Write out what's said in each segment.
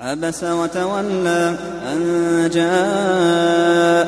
عبس وتولى أن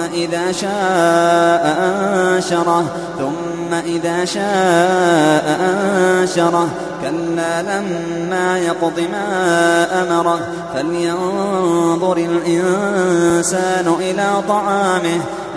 إذا شاء أنشره ثم إذا شاء أنشره. كلا لما يقض ما أمره فلينظر الإنسان إلى طعامه.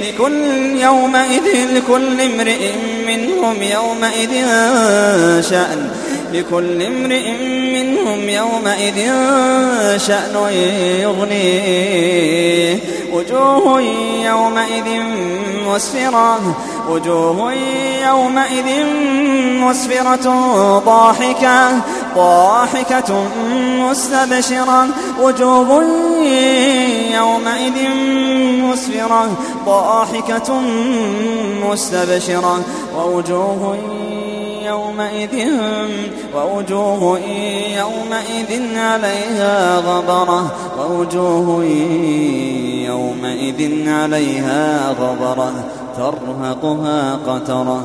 لكل يومئذ لكل امرئ منهم يومئذ شأن. لكل امرئ منهم يومئذ شأن يغنيه. وجوه يومئذ مسفرة وجوه يومئذ مسفرة ضاحكة ضاحكة مستبشرة وجوه يومئذ مسفرة ضاحكة مستبشرة ووجوه يومئذ ووجوه يومئذ عليها غبرة ووجوه يومئذ عليها غبرة ترهقها قترة